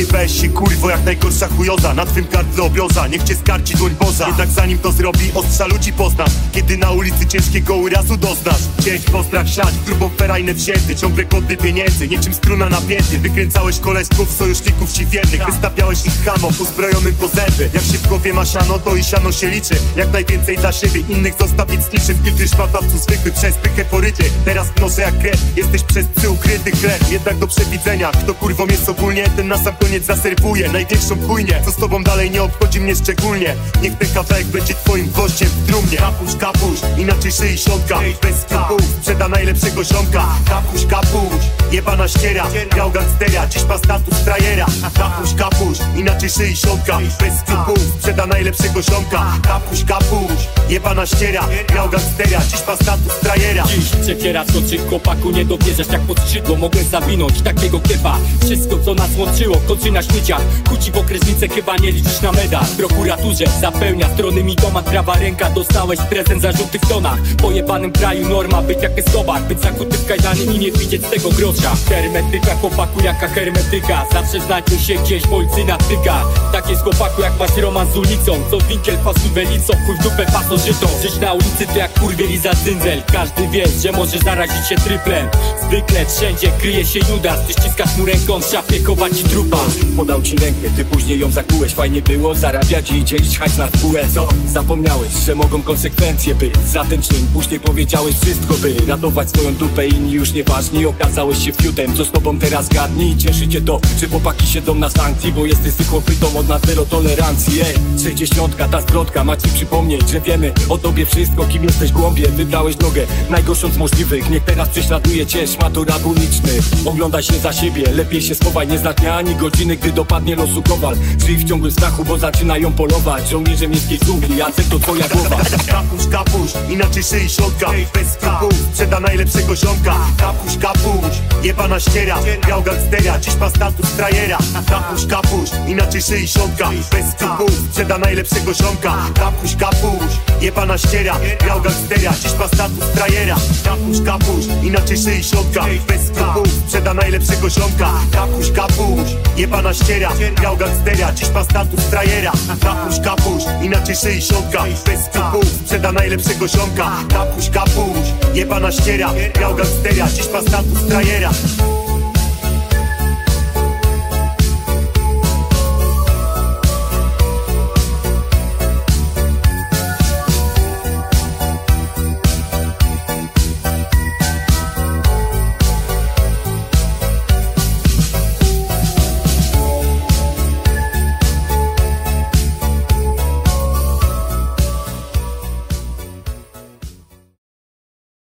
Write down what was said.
Nie weź się kurwo jak najgorsza chujoza. Na twym gardle obioza, niech cię skarci dłoń Boża. Jednak zanim to zrobi, ostrza ludzi poznasz. Kiedy na ulicy ciężkiego urazu doznasz. Cięć postrach siać, grubą ferajnę wzięty. Ciągle głodny pieniędzy, niczym struna napięty. Wykręcałeś koleżków, sojuszników ci wiernych. Wystawiałeś ich hamom, uzbrojonym po zęby. Jak się w głowie ma siano, to i siano się liczy. Jak najwięcej dla siebie, innych zostawić z niczym Filtry szmatawców zwykły przez pykę poryty Teraz noszę jak krew, jesteś przez psy ukryty chleb. Jednak do przewidzenia, kto kurwą jest ogólnie Ten na sam koniec zaserwuje największą chujnię. Co z tobą dalej nie obchodzi mnie szczególnie? Niech ten kawałek będzie twoim gwoździem w trumnie. Kapuś, kapuś, inaczej szyi siątka Bez skrupułów, sprzeda najlepszego ziomka. Kapuś, kapuś, jebana ściera. Grał gangstera, dziś ma status frajera. Kapuś, kapuś, inaczej szyi siątka Bez skrupułów, sprzeda najlepszego ziomka. Kapuś, kapuś, jebana ściera. Grał gangstera, dziś ma status frajera. Dziś przekiera skoczy chłopaku Nie dowierzasz jak pod skrzydło. Mogłem zawinąć takiego kepa. Wszystko co nas łączyło kończy na śmieciach. Kuci w okresnicę chyba nie liczysz na medal. W prokuraturze zapełnia strony mi domat Prawa ręka dostałeś prezent za żółtych tonach. W pojebanym kraju norma być jak Escobar Być zakuty w kajdany i nie widzieć tego grosza. Hermetyka chłopaku jaka hermetyka? Zawsze znajdzie się gdzieś bolcy na Tak jest chłopaku jak masz romans z ulicą. Co winkiel pasuwelicą chuj w dupę pasożytą Żyć na ulicy to jak kurwiel i za cyndzel Każdy wie, że może zarazić się tryplem. Zwykle wszędzie kryje się Judas Ty ściskasz mu ręką, szapie chowa ci trupa. Podał ci rękę, ty później ją zakułeś. Fajnie było zarabiać i dzielić hajs na spółę Co? Zapomniałeś, że mogą konsekwencje być. Za ten czyn później powiedziałeś wszystko by Ratować swoją dupę, inni już nieważni Okazałeś się fiutem, co z tobą teraz gadni? Cieszy cię to, że chłopaki siedzą na sankcji Bo jesteś zwykłą pytą od nas zero tolerancji Ej, 60 ta zwrotka ma ci przypomnieć Że wiemy o tobie wszystko, kim jesteś głąbie Wybrałeś drogę najgorszą z możliwych. Niech teraz prześladuje cię szmato rabuliczny Oglądaj się za siebie, lepiej się schowaj. Nie zna dnia ani godziny, gdy dopadnie losu kowal. Żyj w ciągłym strachu, bo zaczynają polować Żołnierze miejskiej dżungli, Jacek to twoja głowa. Kapuś, kapuś, inaczej szyi siątka Bez skrupułów, sprzeda najlepszego ziomka. Kapuś, kapuś, jebana ściera Grał gangstera, dziś ma status frajera. Kapuś, kapuś, inaczej szyi siątka Bez skrupułów, sprzeda najlepszego ziomka. Kapuś, kapuś, jebana ściera Grał gangstera, dziś ma status frajera. Kapuś, kapuś, inaczej szyi siątka Bez skrupułów, sprzeda najlepszego ziomka. Kapuś, kapuś, jebana ściera Grał gangstera, dziś ma status frajera. Kapuś, kapuś, inaczej szyi siątka Bez skrupułów, sprzeda najlepszego ziomka. Kapuś, kapuś, jebana ściera. Grał gangstera, dziś ma status frajera